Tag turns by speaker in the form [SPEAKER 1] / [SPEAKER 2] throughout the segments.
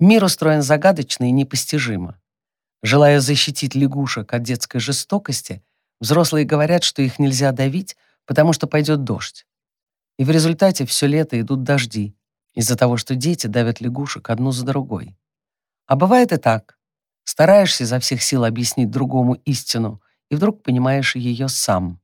[SPEAKER 1] Мир устроен загадочно и непостижимо. Желая защитить лягушек от детской жестокости, взрослые говорят, что их нельзя давить, потому что пойдет дождь. И в результате все лето идут дожди, из-за того, что дети давят лягушек одну за другой. А бывает и так. Стараешься изо всех сил объяснить другому истину, и вдруг понимаешь ее сам.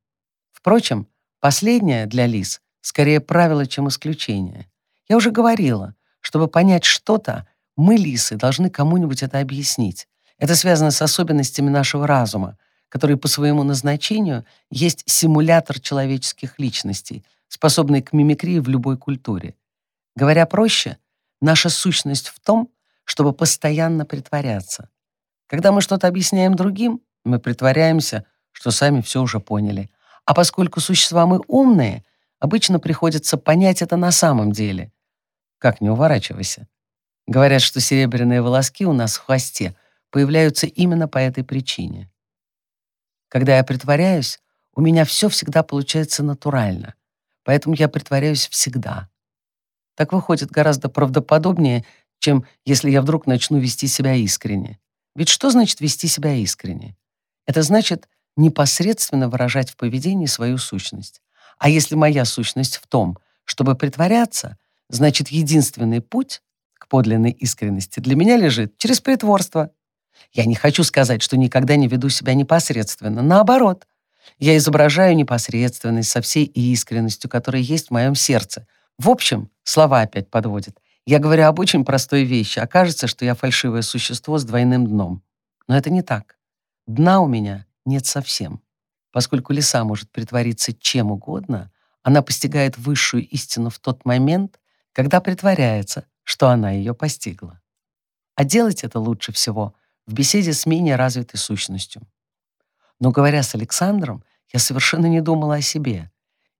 [SPEAKER 1] Впрочем, последнее для лис скорее правило, чем исключение. Я уже говорила, чтобы понять что-то, мы, лисы, должны кому-нибудь это объяснить. Это связано с особенностями нашего разума, который по своему назначению есть симулятор человеческих личностей, способный к мимикрии в любой культуре. Говоря проще, наша сущность в том, чтобы постоянно притворяться. Когда мы что-то объясняем другим, мы притворяемся, что сами все уже поняли. А поскольку существа мы умные, обычно приходится понять это на самом деле. Как не уворачивайся. Говорят, что серебряные волоски у нас в хвосте появляются именно по этой причине. Когда я притворяюсь, у меня все всегда получается натурально, поэтому я притворяюсь всегда. Так выходит гораздо правдоподобнее, чем если я вдруг начну вести себя искренне. Ведь что значит вести себя искренне? Это значит непосредственно выражать в поведении свою сущность. А если моя сущность в том, чтобы притворяться, значит, единственный путь подлинной искренности для меня лежит через притворство. Я не хочу сказать, что никогда не веду себя непосредственно. Наоборот, я изображаю непосредственность со всей искренностью, которая есть в моем сердце. В общем, слова опять подводят. Я говорю об очень простой вещи, а кажется, что я фальшивое существо с двойным дном. Но это не так. Дна у меня нет совсем. Поскольку лиса может притвориться чем угодно, она постигает высшую истину в тот момент, когда притворяется, что она ее постигла. А делать это лучше всего в беседе с менее развитой сущностью. Но говоря с Александром, я совершенно не думала о себе.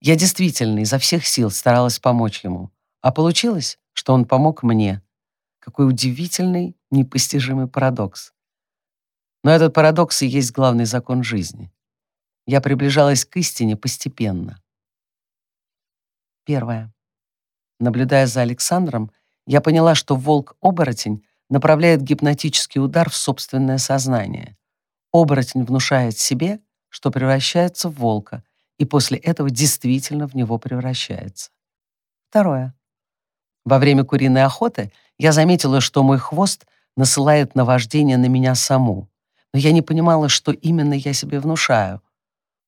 [SPEAKER 1] Я действительно изо всех сил старалась помочь ему, а получилось, что он помог мне. Какой удивительный, непостижимый парадокс. Но этот парадокс и есть главный закон жизни. Я приближалась к истине постепенно. Первое. Наблюдая за Александром, я поняла, что волк-оборотень направляет гипнотический удар в собственное сознание. Оборотень внушает себе, что превращается в волка, и после этого действительно в него превращается. Второе. Во время куриной охоты я заметила, что мой хвост насылает наваждение на меня саму но я не понимала, что именно я себе внушаю.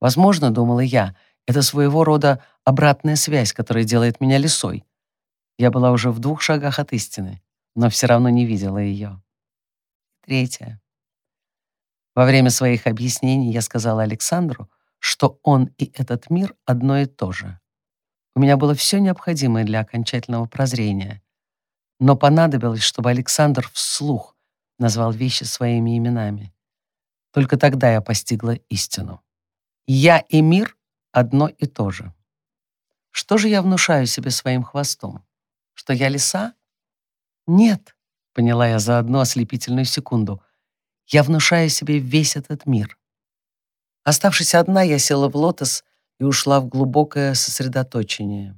[SPEAKER 1] Возможно, думала я, это своего рода обратная связь, которая делает меня лисой. Я была уже в двух шагах от истины, но все равно не видела ее. Третье. Во время своих объяснений я сказала Александру, что он и этот мир одно и то же. У меня было все необходимое для окончательного прозрения. Но понадобилось, чтобы Александр вслух назвал вещи своими именами. Только тогда я постигла истину. Я и мир — одно и то же. Что же я внушаю себе своим хвостом? Что я лиса? Нет, поняла я за одну ослепительную секунду. Я внушаю себе весь этот мир. Оставшись одна, я села в лотос и ушла в глубокое сосредоточение.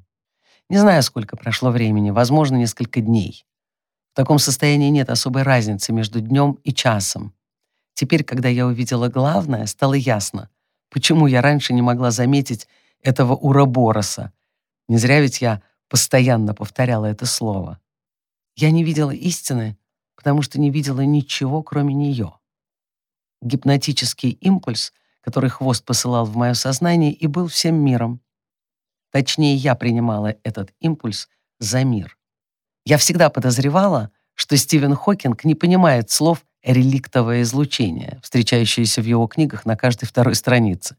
[SPEAKER 1] Не знаю, сколько прошло времени, возможно, несколько дней. В таком состоянии нет особой разницы между днем и часом. Теперь, когда я увидела главное, стало ясно, почему я раньше не могла заметить этого уробороса. Не зря ведь я постоянно повторяла это слово. Я не видела истины, потому что не видела ничего, кроме нее. Гипнотический импульс, который хвост посылал в мое сознание, и был всем миром. Точнее, я принимала этот импульс за мир. Я всегда подозревала, что Стивен Хокинг не понимает слов реликтовое излучение, встречающееся в его книгах на каждой второй странице.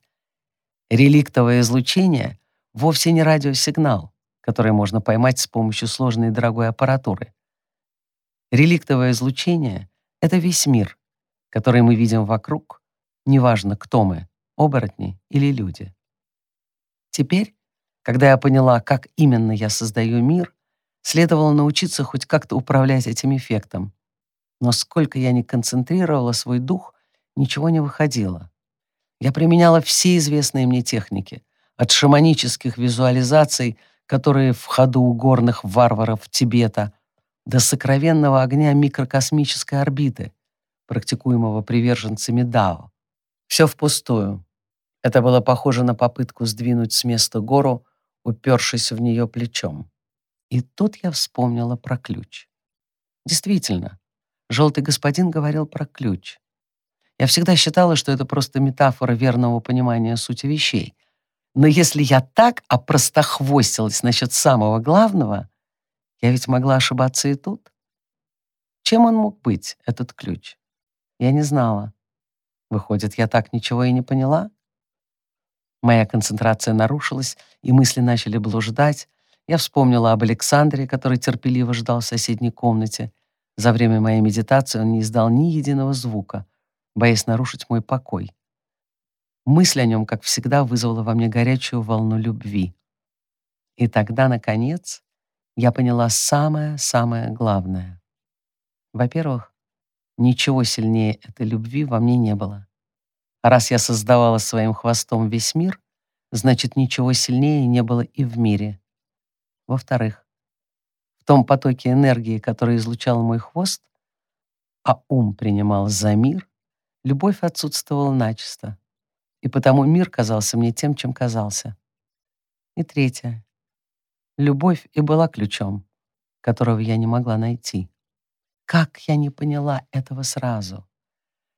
[SPEAKER 1] Реликтовое излучение вовсе не радиосигнал, который можно поймать с помощью сложной и дорогой аппаратуры. Реликтовое излучение — это весь мир, который мы видим вокруг, неважно, кто мы — оборотни или люди. Теперь, когда я поняла, как именно я создаю мир, следовало научиться хоть как-то управлять этим эффектом, но сколько я ни концентрировала свой дух, ничего не выходило. Я применяла все известные мне техники, от шаманических визуализаций, которые в ходу у горных варваров Тибета, до сокровенного огня микрокосмической орбиты, практикуемого приверженцами Дао. Все впустую. Это было похоже на попытку сдвинуть с места гору, упершись в нее плечом. И тут я вспомнила про ключ. Действительно, желтый господин говорил про ключ. Я всегда считала, что это просто метафора верного понимания сути вещей. Но если я так опростохвостилась насчет самого главного, я ведь могла ошибаться и тут. Чем он мог быть, этот ключ? Я не знала. Выходит, я так ничего и не поняла? Моя концентрация нарушилась, и мысли начали блуждать. Я вспомнила об Александре, который терпеливо ждал в соседней комнате. За время моей медитации он не издал ни единого звука, боясь нарушить мой покой. Мысль о нем, как всегда, вызвала во мне горячую волну любви. И тогда, наконец, я поняла самое-самое главное. Во-первых, ничего сильнее этой любви во мне не было. Раз я создавала своим хвостом весь мир, значит, ничего сильнее не было и в мире. Во-вторых, в том потоке энергии, который излучал мой хвост, а ум принимал за мир, любовь отсутствовала начисто, и потому мир казался мне тем, чем казался. И третье. Любовь и была ключом, которого я не могла найти. Как я не поняла этого сразу?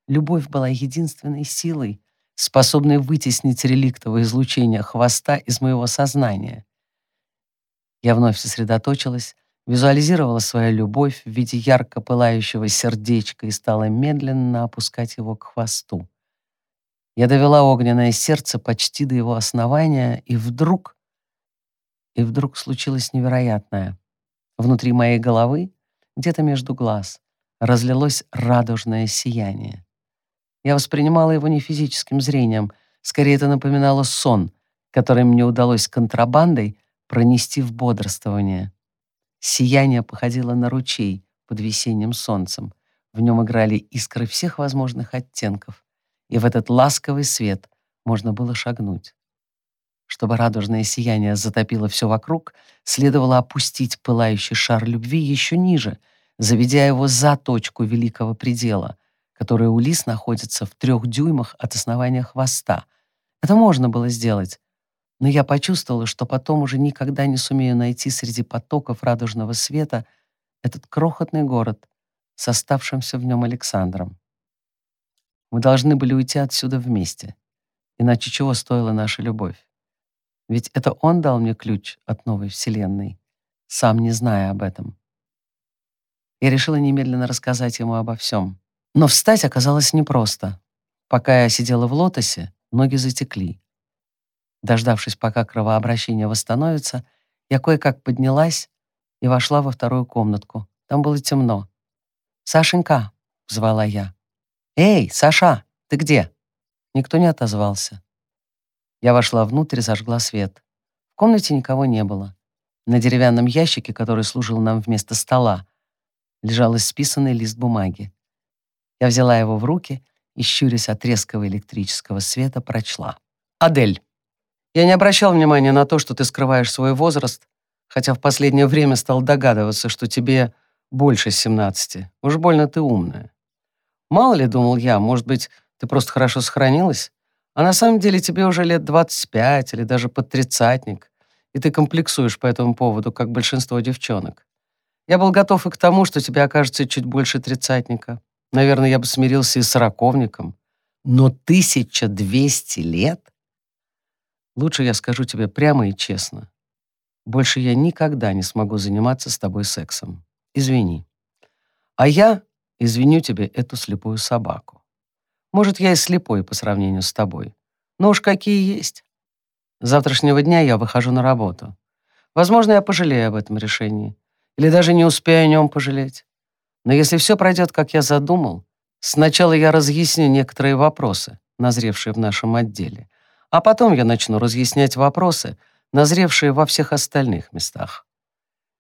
[SPEAKER 1] Любовь была единственной силой, способной вытеснить реликтовое излучение хвоста из моего сознания. Я вновь сосредоточилась, визуализировала свою любовь в виде ярко пылающего сердечка и стала медленно опускать его к хвосту. Я довела огненное сердце почти до его основания, и вдруг и вдруг случилось невероятное. Внутри моей головы, где-то между глаз, разлилось радужное сияние. Я воспринимала его не физическим зрением, скорее это напоминало сон, который мне удалось контрабандой пронести в бодрствование. Сияние походило на ручей под весенним солнцем. В нем играли искры всех возможных оттенков, и в этот ласковый свет можно было шагнуть. Чтобы радужное сияние затопило все вокруг, следовало опустить пылающий шар любви еще ниже, заведя его за точку великого предела, которая у лис находится в трех дюймах от основания хвоста. Это можно было сделать, но я почувствовала, что потом уже никогда не сумею найти среди потоков радужного света этот крохотный город с оставшимся в нем Александром. Мы должны были уйти отсюда вместе, иначе чего стоила наша любовь? Ведь это он дал мне ключ от новой вселенной, сам не зная об этом. Я решила немедленно рассказать ему обо всем. Но встать оказалось непросто. Пока я сидела в лотосе, ноги затекли. Дождавшись, пока кровообращение восстановится, я кое-как поднялась и вошла во вторую комнатку. Там было темно. «Сашенька!» — звала я. «Эй, Саша, ты где?» Никто не отозвался. Я вошла внутрь и зажгла свет. В комнате никого не было. На деревянном ящике, который служил нам вместо стола, лежал исписанный лист бумаги. Я взяла его в руки и, щурясь от резкого электрического света, прочла. «Адель, я не обращал внимания на то, что ты скрываешь свой возраст, хотя в последнее время стал догадываться, что тебе больше 17. Уж больно ты умная. Мало ли, думал я, может быть, ты просто хорошо сохранилась? А на самом деле тебе уже лет 25 или даже под тридцатник, и ты комплексуешь по этому поводу, как большинство девчонок. Я был готов и к тому, что тебе окажется чуть больше тридцатника. Наверное, я бы смирился и с сороковником. Но 1200 лет? Лучше я скажу тебе прямо и честно. Больше я никогда не смогу заниматься с тобой сексом. Извини. А я извиню тебе эту слепую собаку. Может, я и слепой по сравнению с тобой. Но уж какие есть. С завтрашнего дня я выхожу на работу. Возможно, я пожалею об этом решении. Или даже не успею о нем пожалеть. Но если все пройдет, как я задумал, сначала я разъясню некоторые вопросы, назревшие в нашем отделе, а потом я начну разъяснять вопросы, назревшие во всех остальных местах.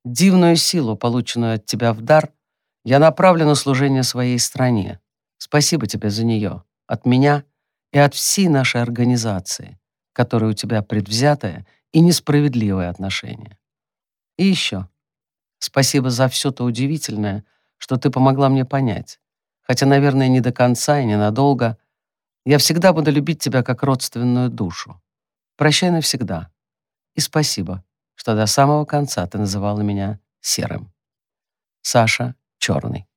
[SPEAKER 1] Дивную силу, полученную от тебя в дар, я направлю на служение своей стране, Спасибо тебе за нее. От меня и от всей нашей организации, которой у тебя предвзятое и несправедливое отношение. И еще. Спасибо за все то удивительное, что ты помогла мне понять. Хотя, наверное, не до конца и ненадолго. Я всегда буду любить тебя как родственную душу. Прощай навсегда. И спасибо, что до самого конца ты называла меня серым. Саша Черный.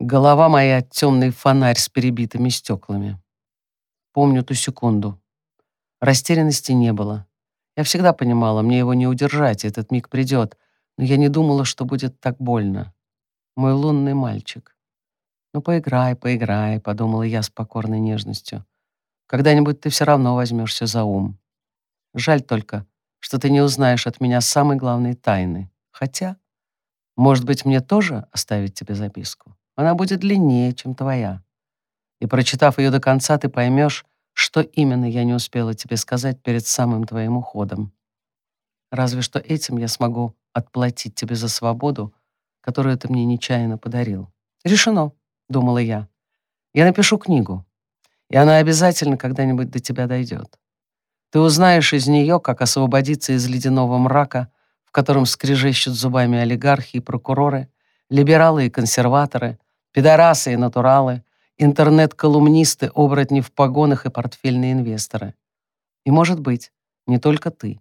[SPEAKER 1] Голова моя — темный фонарь с перебитыми стеклами. Помню ту секунду. Растерянности не было. Я всегда понимала, мне его не удержать, этот миг придет, но я не думала, что будет так больно. Мой лунный мальчик. «Ну, поиграй, поиграй», — подумала я с покорной нежностью. «Когда-нибудь ты все равно возьмешься за ум. Жаль только, что ты не узнаешь от меня самой главной тайны. Хотя, может быть, мне тоже оставить тебе записку? Она будет длиннее, чем твоя. И, прочитав ее до конца, ты поймешь, что именно я не успела тебе сказать перед самым твоим уходом. Разве что этим я смогу отплатить тебе за свободу, которую ты мне нечаянно подарил. Решено, думала я. Я напишу книгу, и она обязательно когда-нибудь до тебя дойдет. Ты узнаешь из нее, как освободиться из ледяного мрака, в котором скрежещут зубами олигархи и прокуроры, либералы и консерваторы, пидорасы и натуралы, интернет-колумнисты, оборотни в погонах и портфельные инвесторы. И, может быть, не только ты,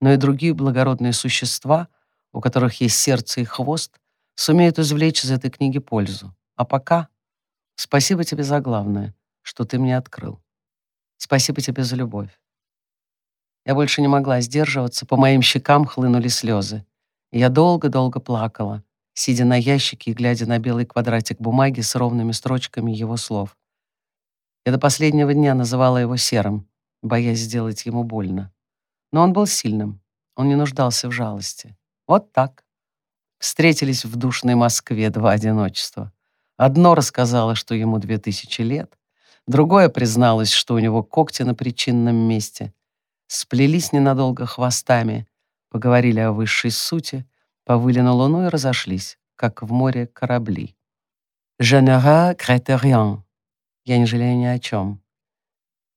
[SPEAKER 1] но и другие благородные существа, у которых есть сердце и хвост, сумеют извлечь из этой книги пользу. А пока спасибо тебе за главное, что ты мне открыл. Спасибо тебе за любовь. Я больше не могла сдерживаться, по моим щекам хлынули слезы. Я долго-долго плакала, сидя на ящике и глядя на белый квадратик бумаги с ровными строчками его слов. Я до последнего дня называла его серым, боясь сделать ему больно. Но он был сильным, он не нуждался в жалости. Вот так. Встретились в душной Москве два одиночества. Одно рассказало, что ему две тысячи лет, другое призналось, что у него когти на причинном месте. Сплелись ненадолго хвостами, поговорили о высшей сути, повыли на луну и разошлись, как в море корабли. «Je ne regrette rien». Я не жалею ни о чем.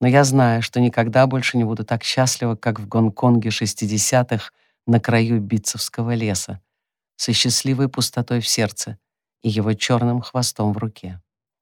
[SPEAKER 1] Но я знаю, что никогда больше не буду так счастлива, как в Гонконге 60-х на краю Битцевского леса, со счастливой пустотой в сердце и его черным хвостом в руке.